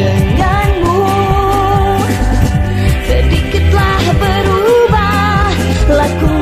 denganmu Sedikitlah berubah lagu.